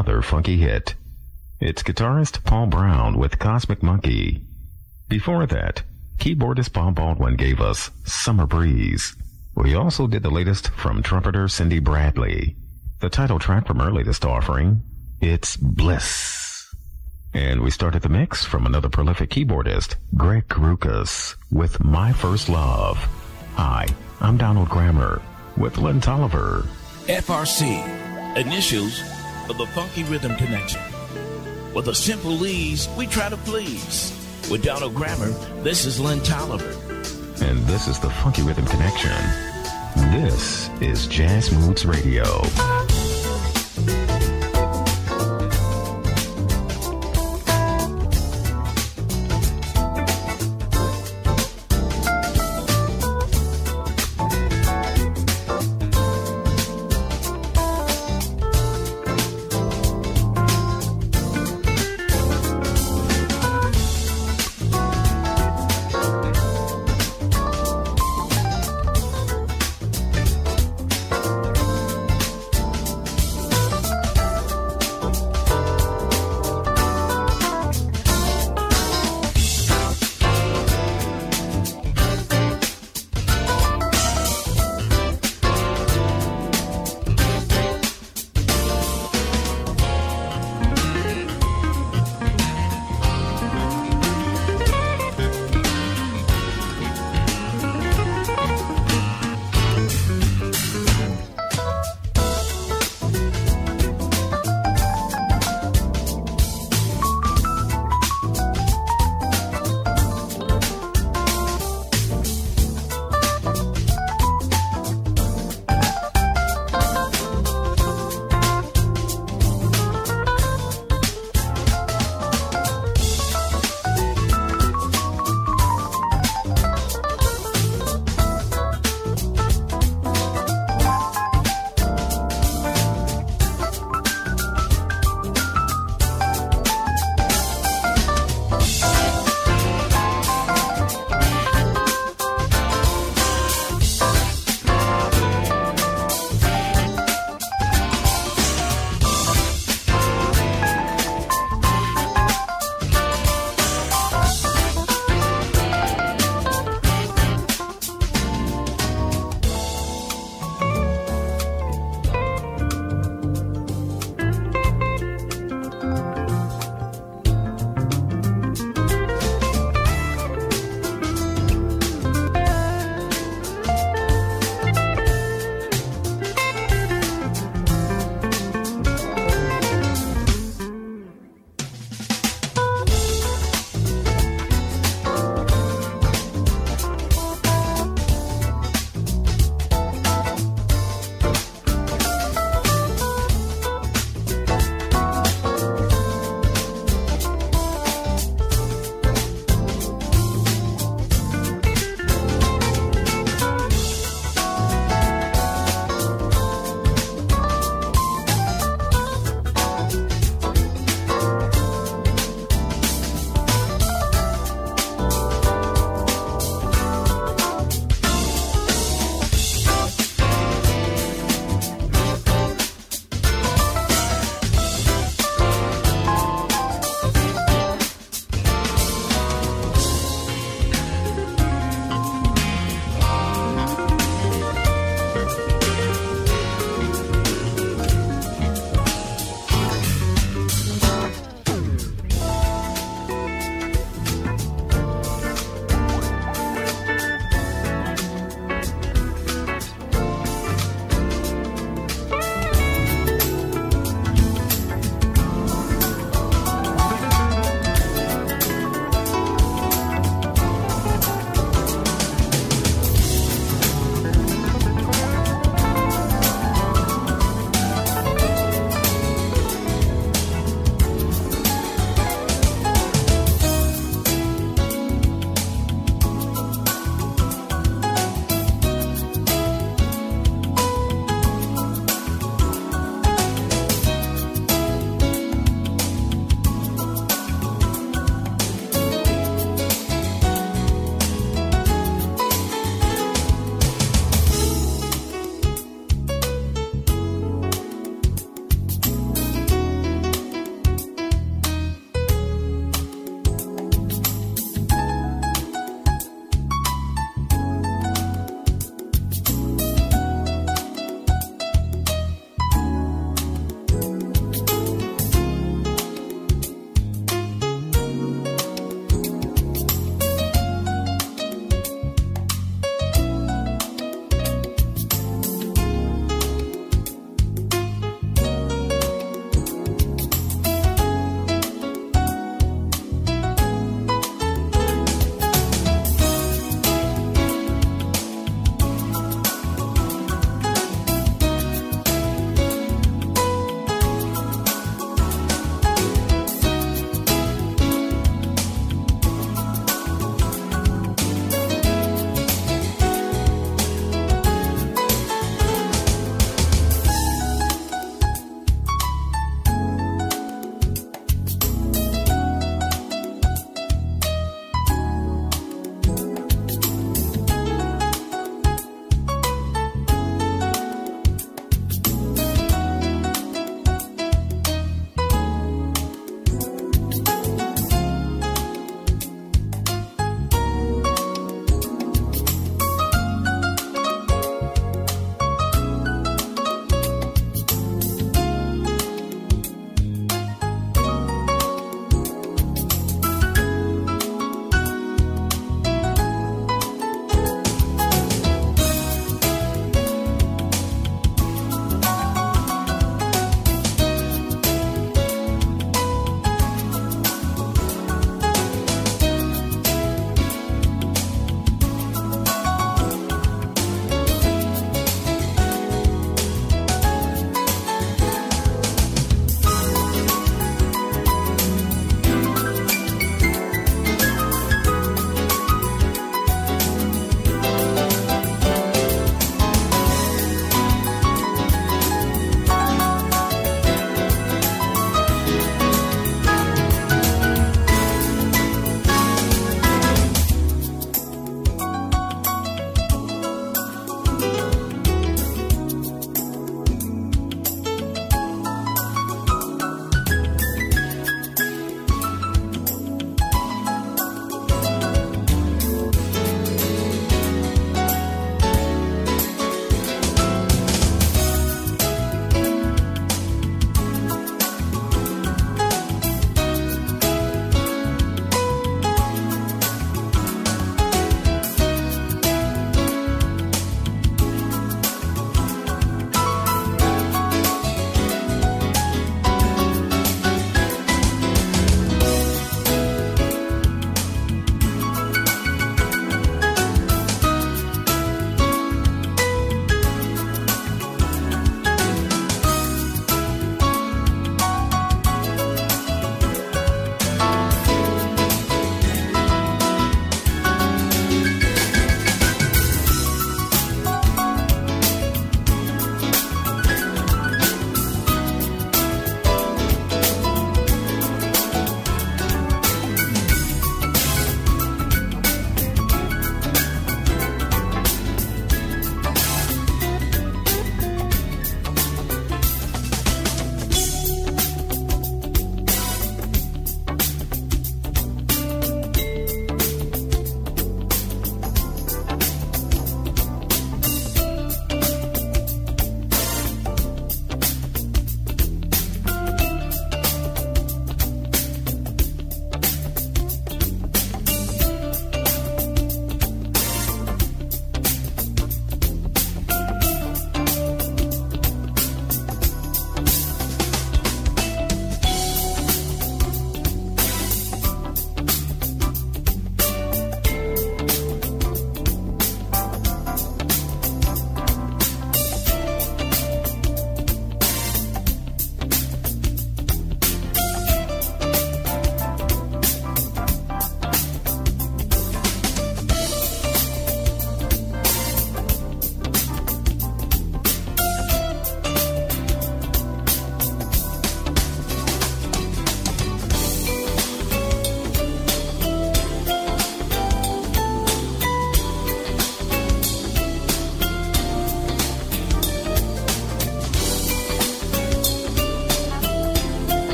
another funky hit. It's guitarist Paul Brown with Cosmic Monkey. Before that, keyboardist Bob Baldwin gave us Summer Breeze. We also did the latest from trumpeter Cindy Bradley. The title track from her latest offering, It's Bliss. And we started the mix from another prolific keyboardist, Greg Karukas, with My First Love. Hi, I'm Donald Grammer with Lynn Tolliver. FRC, initials of the Funky Rhythm Connection. With a simple ease, we try to please. With Donald Grammer, this is Lynn Tolliver. And this is the Funky Rhythm Connection. This is Jazz Moods Radio.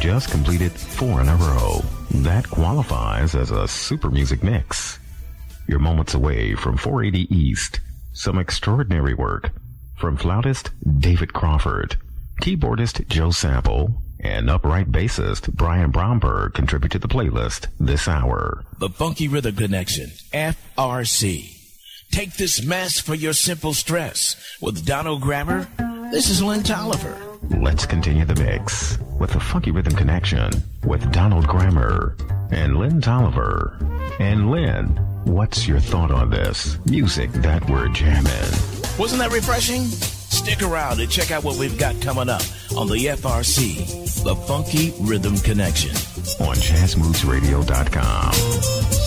just completed four in a row. That qualifies as a super music mix. You're moments away from 480 East. Some extraordinary work from flautist David Crawford, keyboardist Joe Sample, and upright bassist Brian Bromberg contribute to the playlist this hour. The Funky Rhythm Connection, FRC. Take this mess for your simple stress with Donald Grammer. This is Lynn Tolliver. Let's continue the mix with the Funky Rhythm Connection with Donald Grammer and Lynn Tolliver. And Lynn, what's your thought on this music that we're jamming? Wasn't that refreshing? Stick around and check out what we've got coming up on the FRC, the Funky Rhythm Connection, on JazzMovesRadio.com.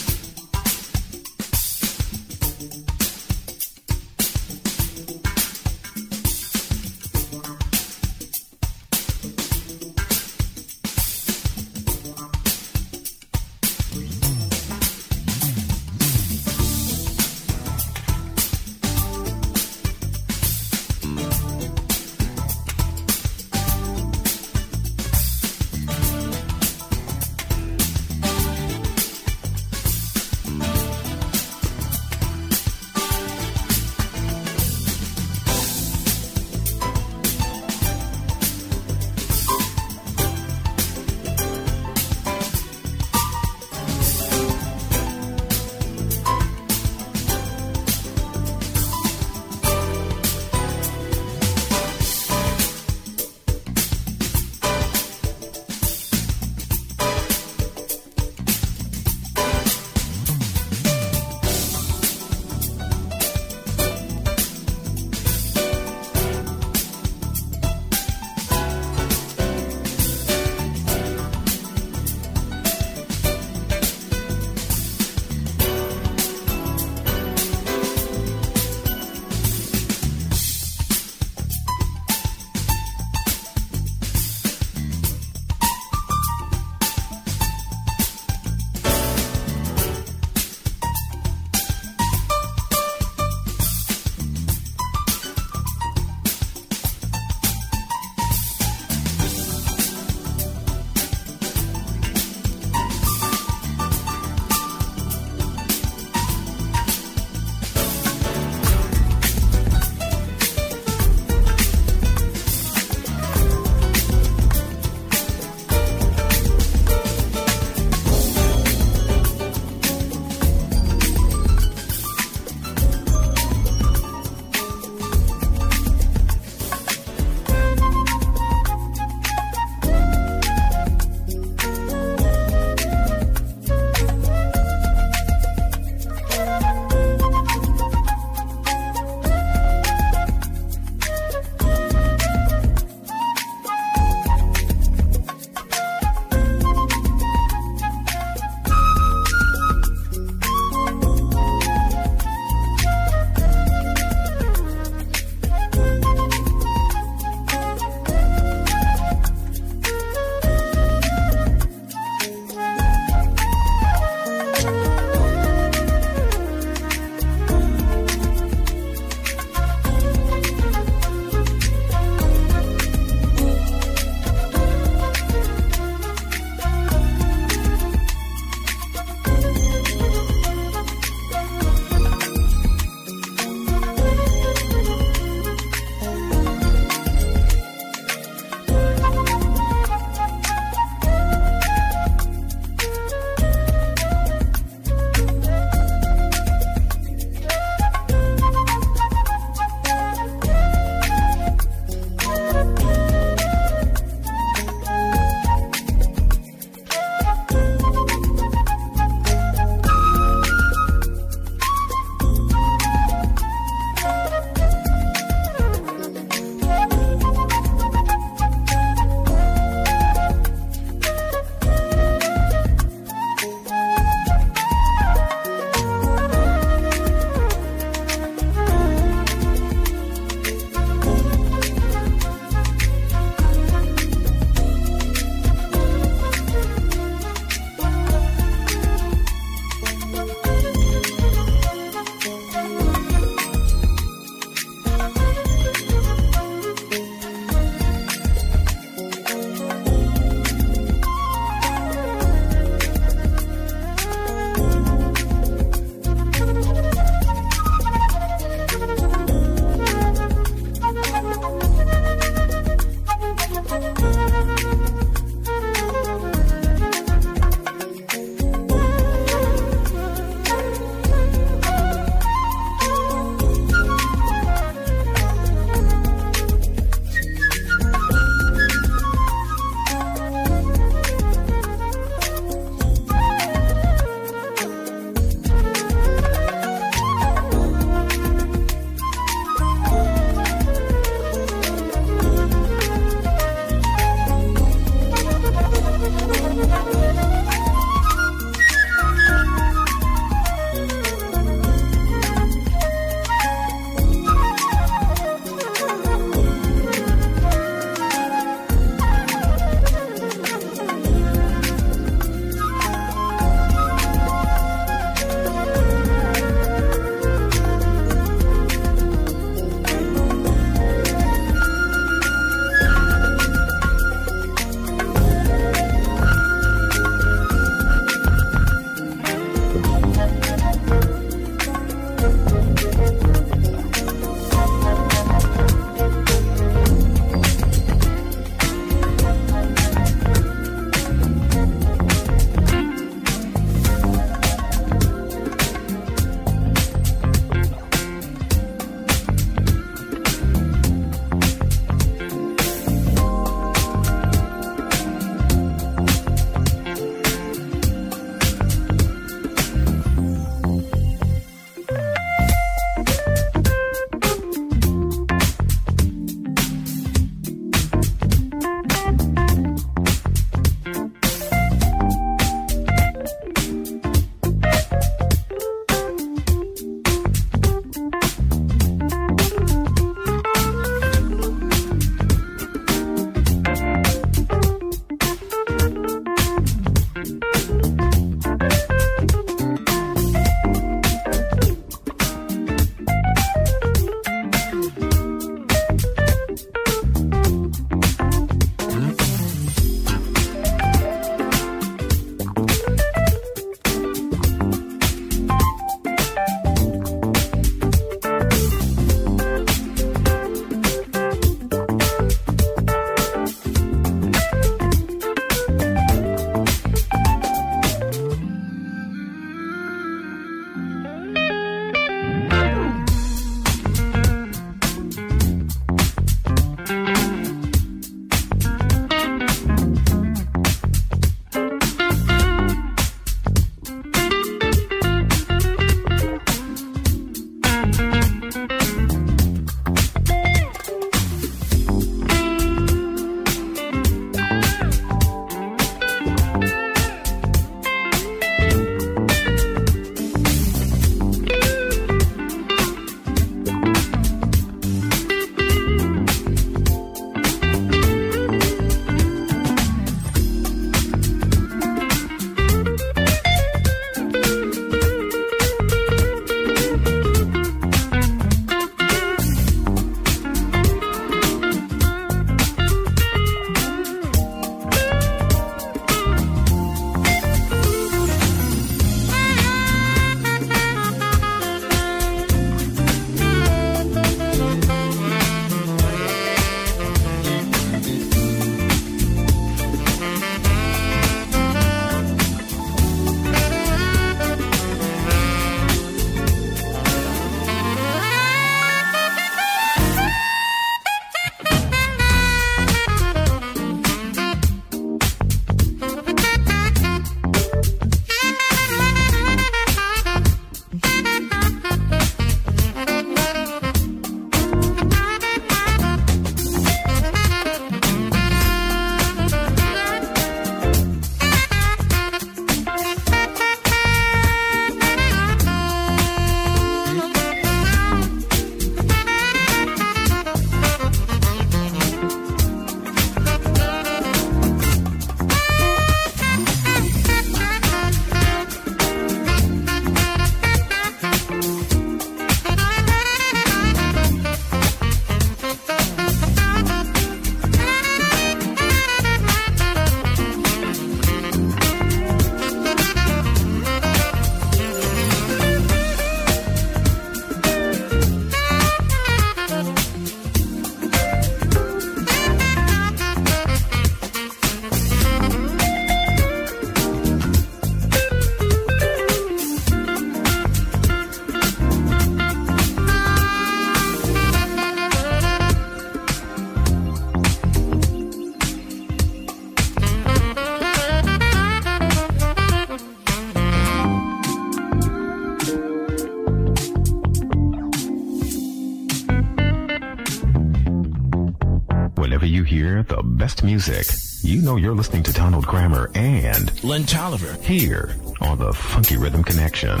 music, you know you're listening to Donald Grammer and Lynn Tolliver. here on the Funky Rhythm Connection.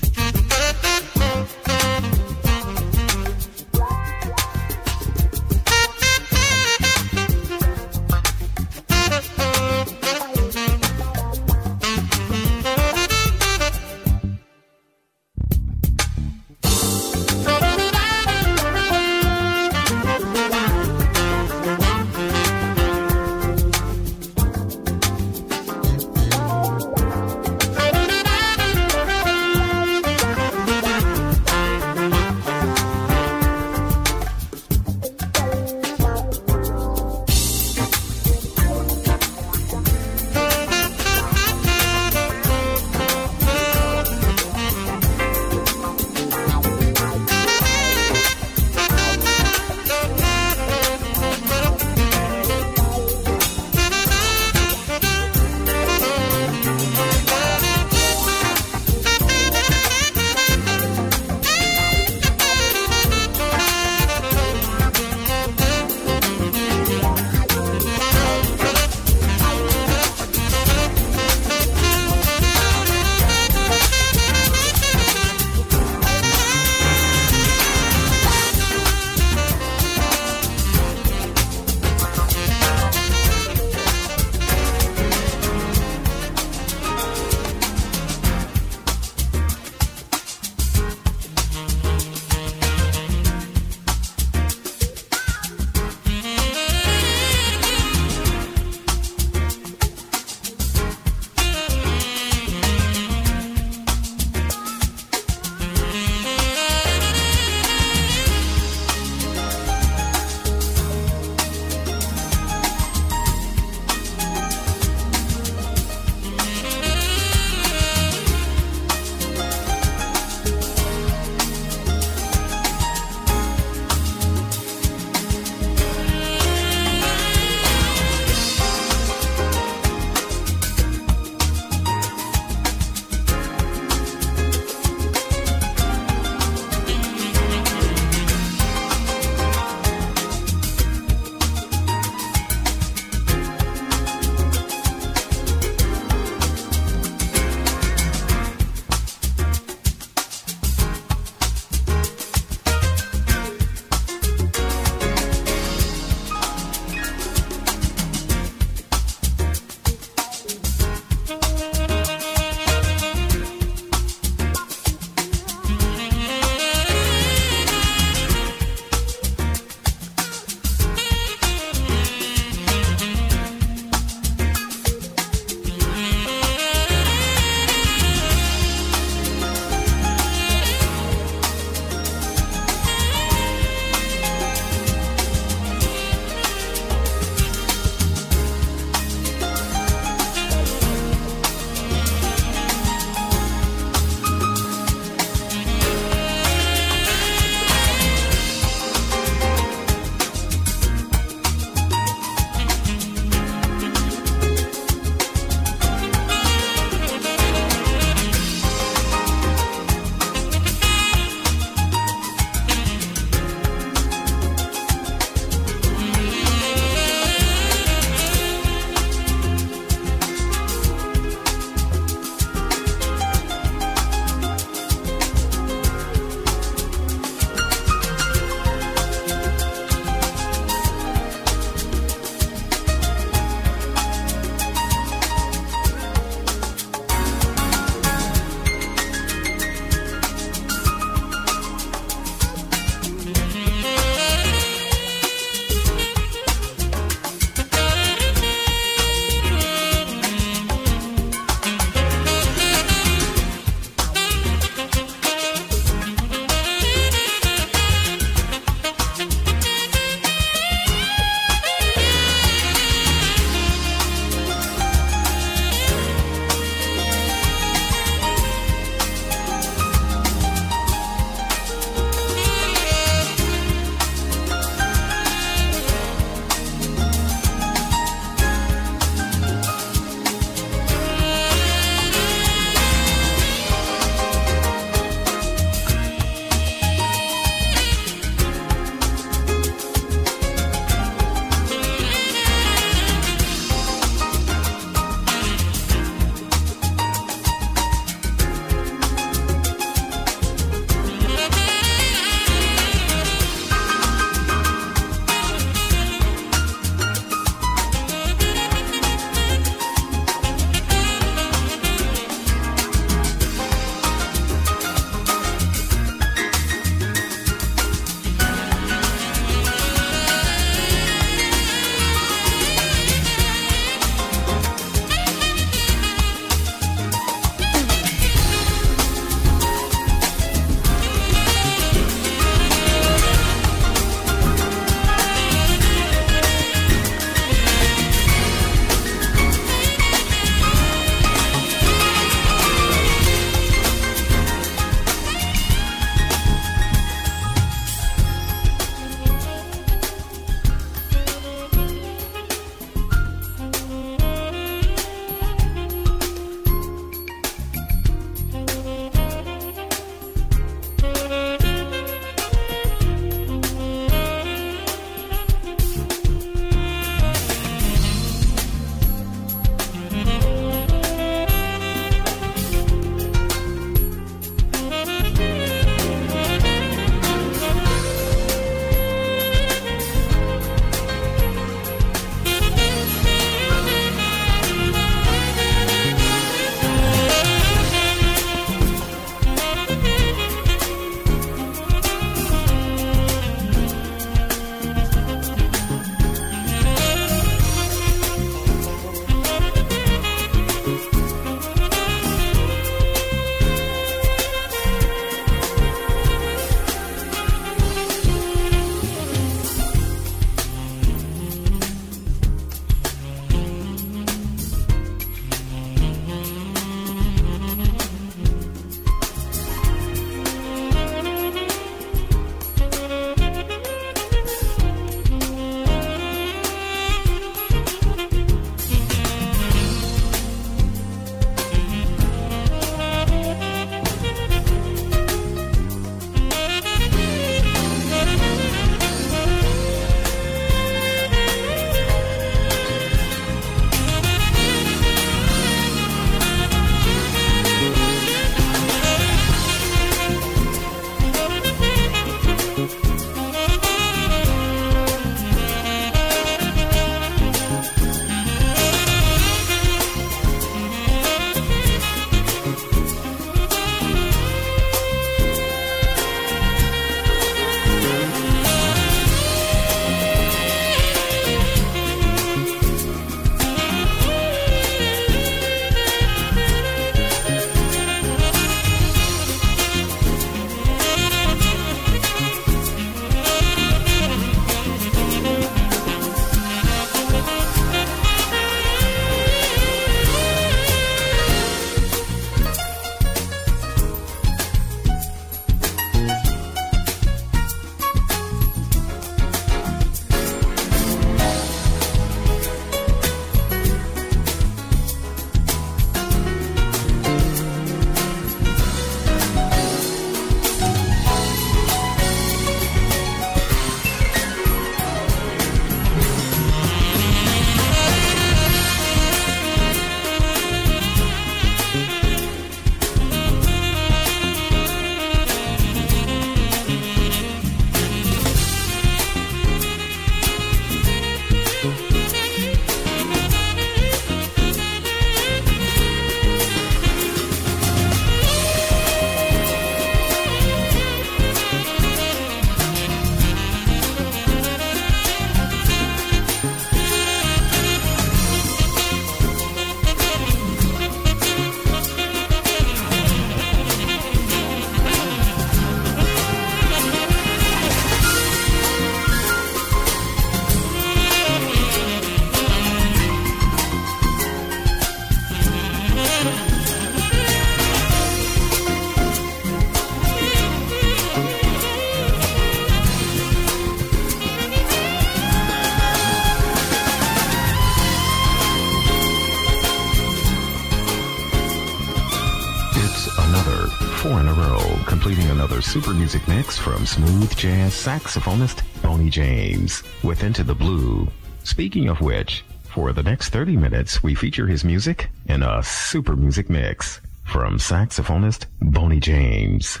Smooth jazz saxophonist Boney James with Into the Blue. Speaking of which, for the next 30 minutes, we feature his music in a super music mix from saxophonist Boney James.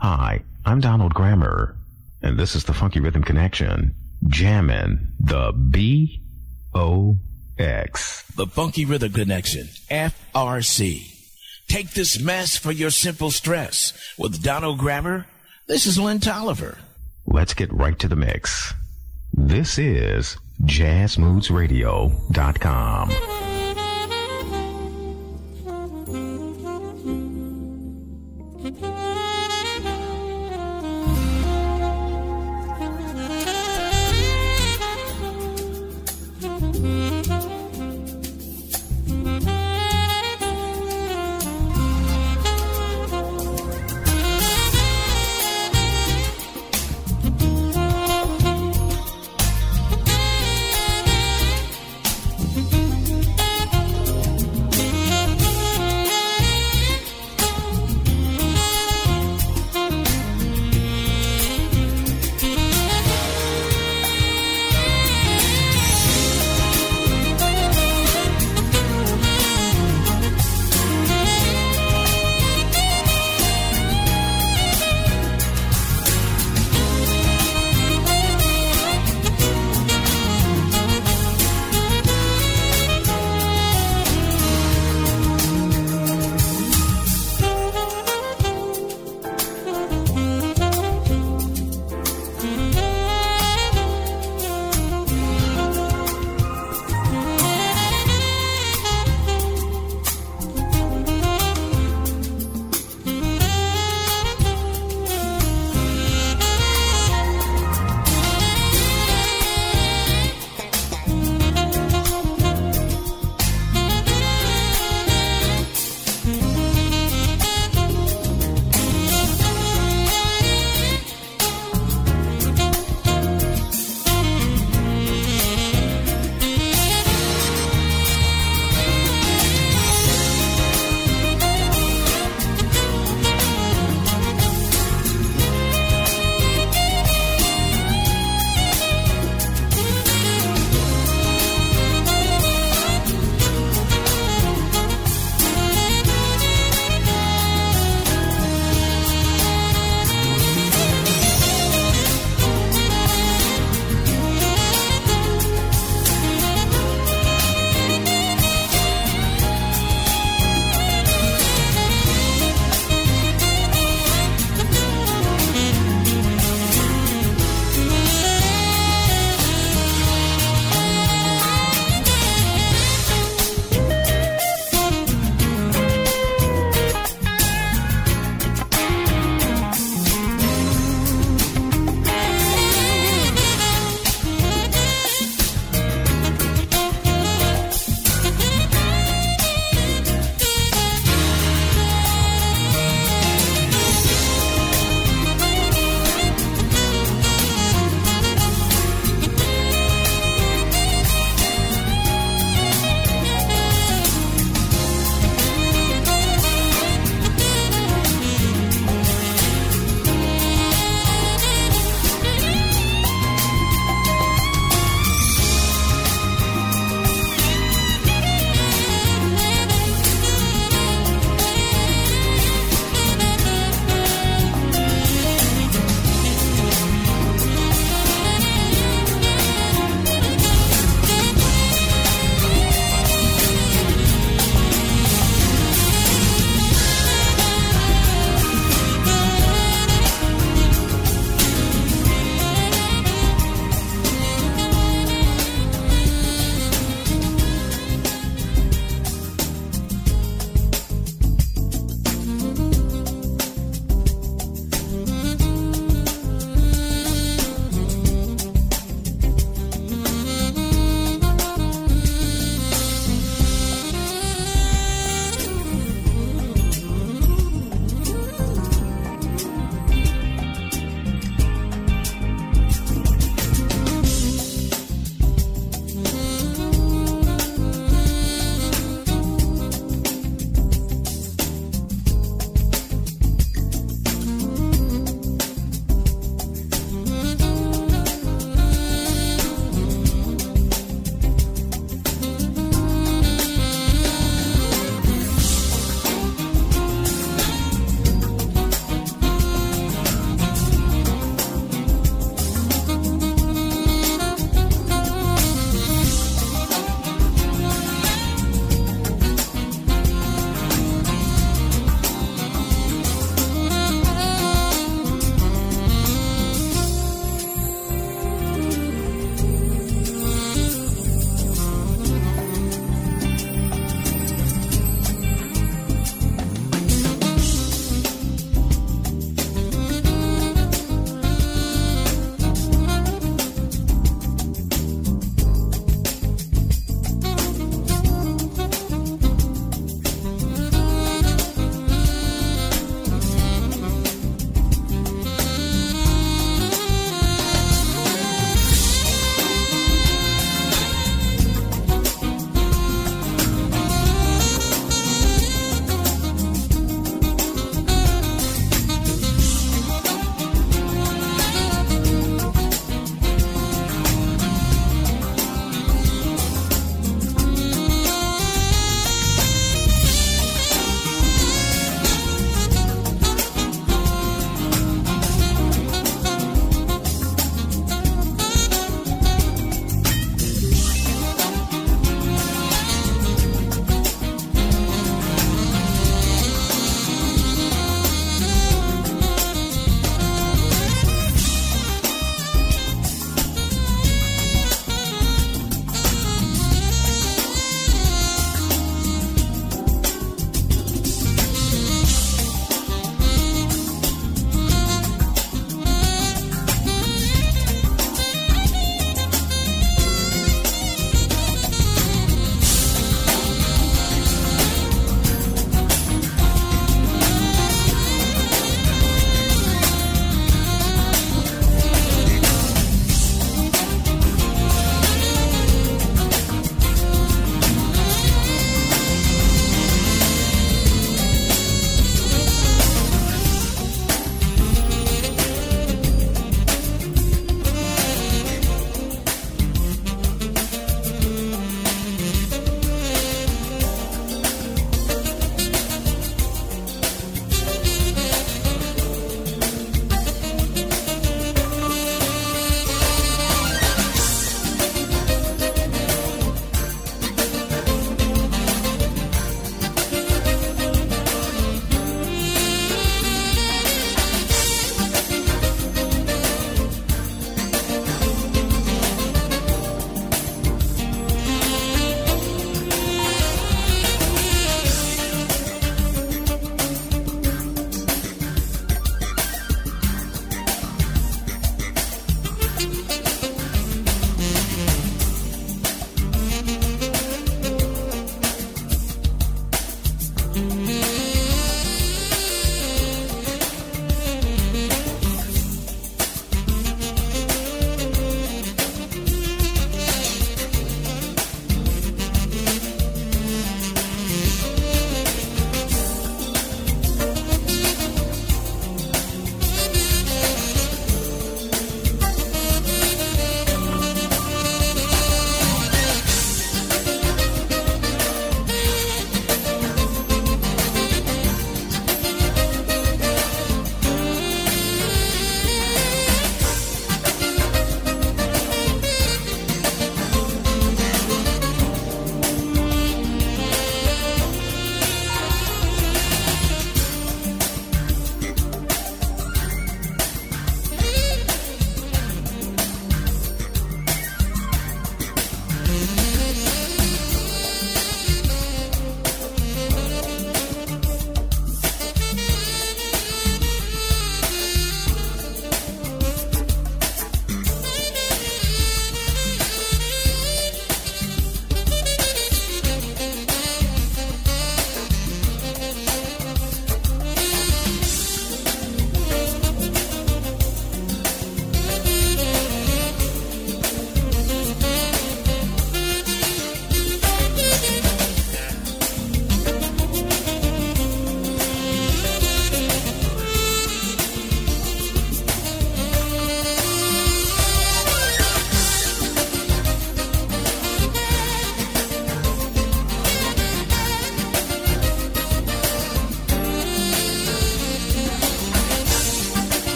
Hi, I'm Donald Grammer, and this is the Funky Rhythm Connection, jammin' the B O X. The Funky Rhythm Connection, FRC. Take this mess for your simple stress. With Donald Grammer, this is Lynn Tolliver. Let's get right to the mix. This is jazzmoodsradio.com.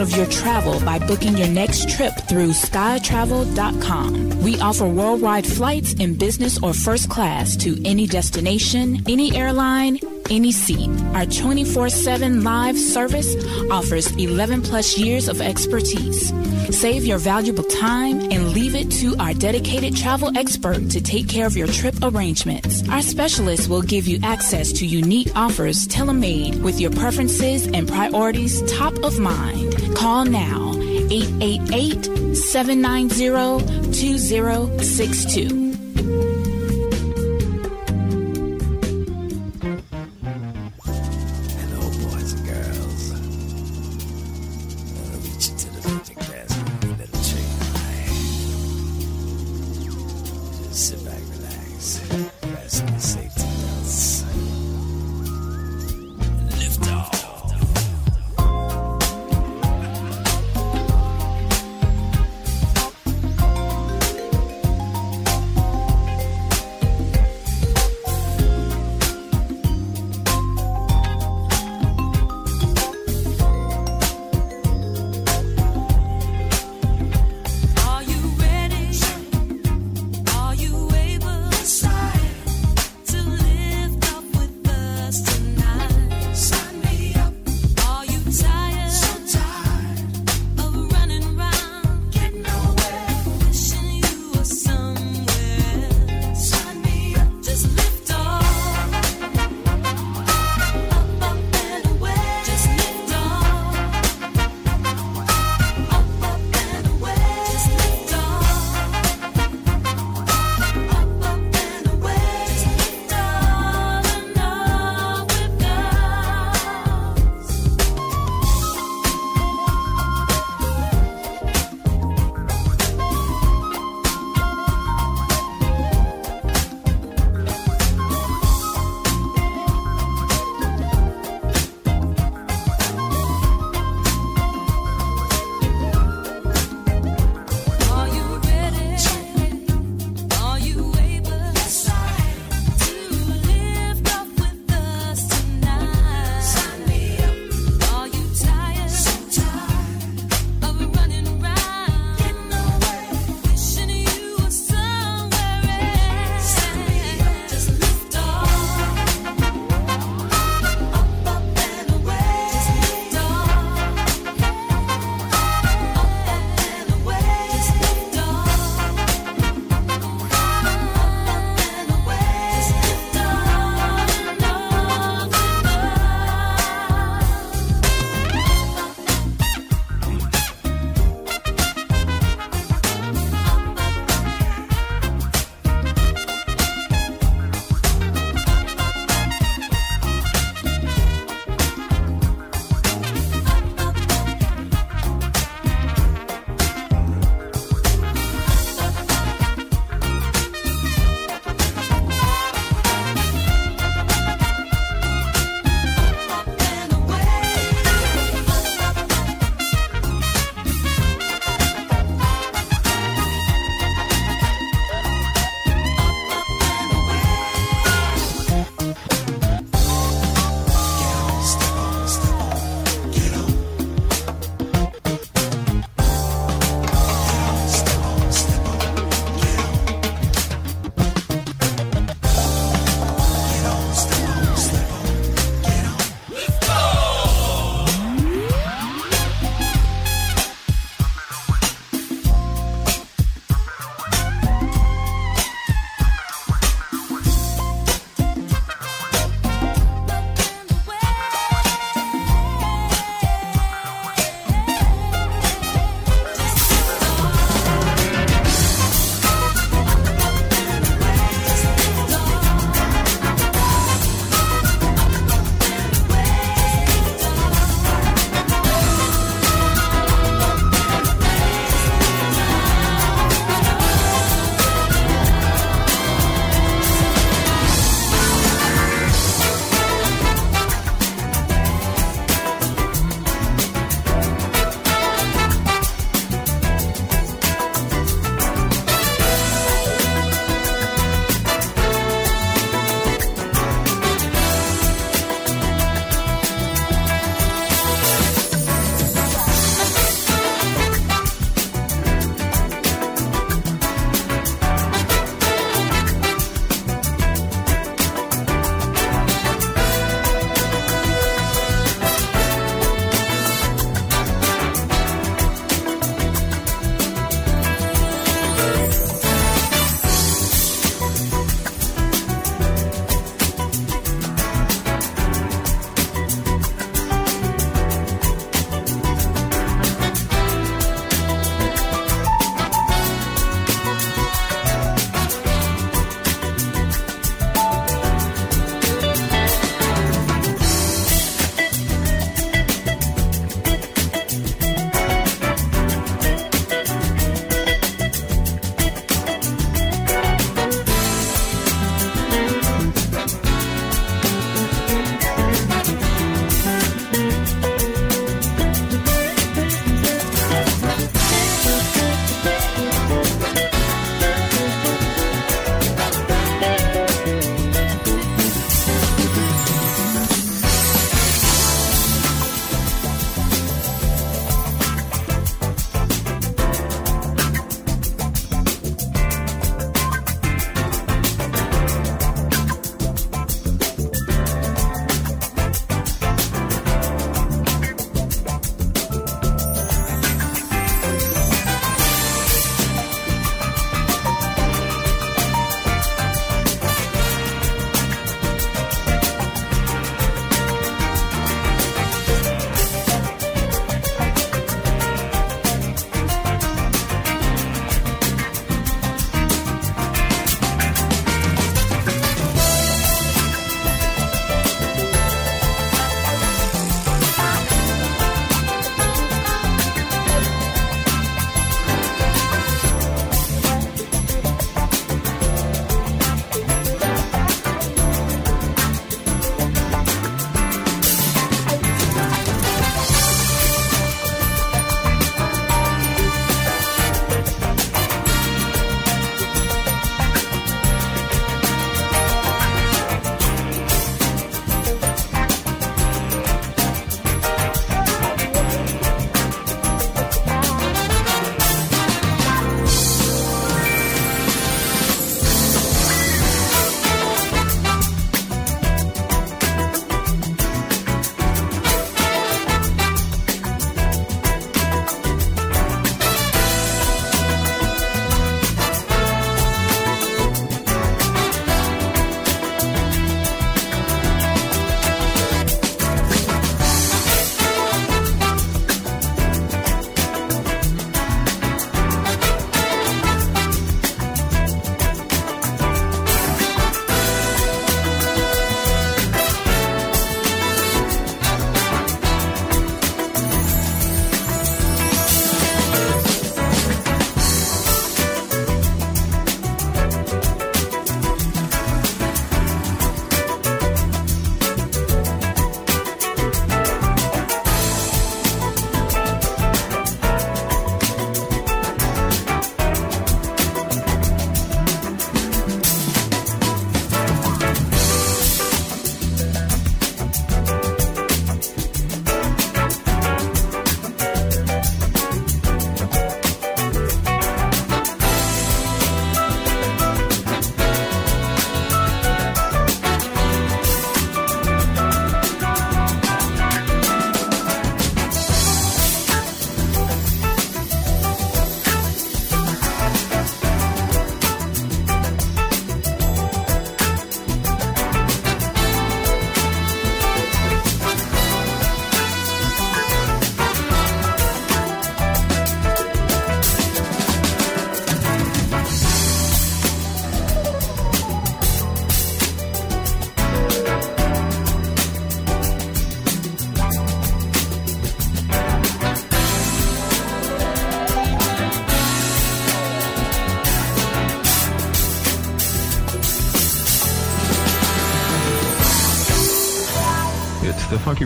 out of your travel by booking your next trip through skytravel.com. We offer worldwide flights in business or first class to any destination, any airline, any seat. Our 24 7 live service offers 11 plus years of expertise. Save your valuable time and leave it to our dedicated travel expert to take care of your trip arrangements. Our specialists will give you access to unique offers tailor made with your preferences and priorities top of mind. Call now 888 790 2062.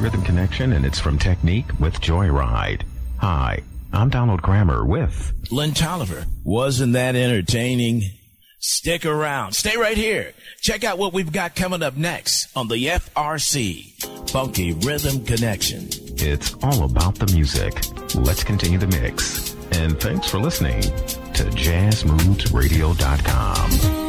Rhythm Connection, and it's from Technique with Joyride. Hi, I'm Donald Grammer with Lynn Tolliver. Wasn't that entertaining? Stick around. Stay right here. Check out what we've got coming up next on the FRC Funky Rhythm Connection. It's all about the music. Let's continue the mix. And thanks for listening to JazzMoodsRadio.com.